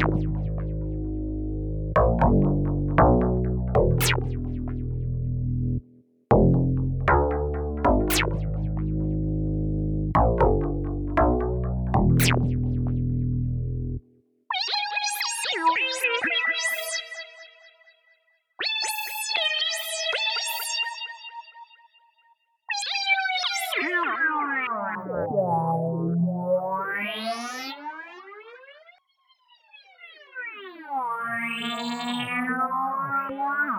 you. ว้าว